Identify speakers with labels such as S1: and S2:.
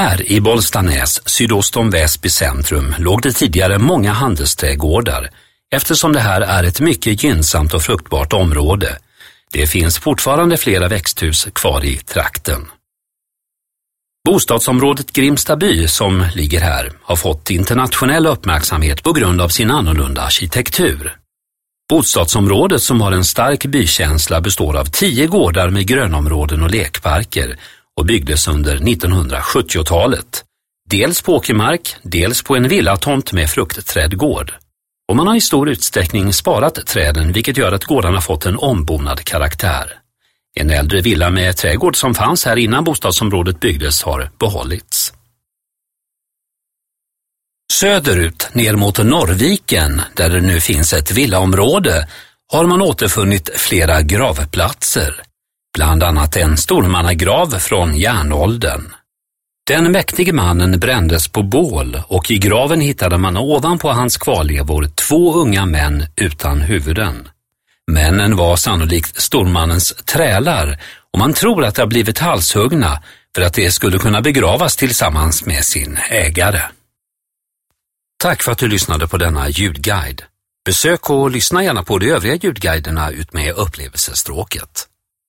S1: Här i Bollstanäs, sydost om Väsby centrum, låg det tidigare många handelsträdgårdar eftersom det här är ett mycket gynnsamt och fruktbart område. Det finns fortfarande flera växthus kvar i trakten. Bostadsområdet Grimstaby som ligger här har fått internationell uppmärksamhet på grund av sin annorlunda arkitektur. Bostadsområdet som har en stark bykänsla består av tio gårdar med grönområden och lekparker och byggdes under 1970-talet. Dels på åkermark, dels på en villatomt med fruktträdgård. Och man har i stor utsträckning sparat träden vilket gör att gårdarna fått en ombonad karaktär. En äldre villa med trädgård som fanns här innan bostadsområdet byggdes har behållits. Söderut, ner mot Norrviken, där det nu finns ett villaområde, har man återfunnit flera gravplatser. Bland annat en stormannagrav från järnåldern. Den mäktige mannen brändes på bål och i graven hittade man ovanpå hans kvarlevor två unga män utan huvuden. Männen var sannolikt stormannens trälar och man tror att de har blivit halshuggna för att de skulle kunna begravas tillsammans med sin ägare. Tack för att du lyssnade på denna ljudguide. Besök och lyssna gärna på de övriga ljudguiderna utmed upplevelsestråket.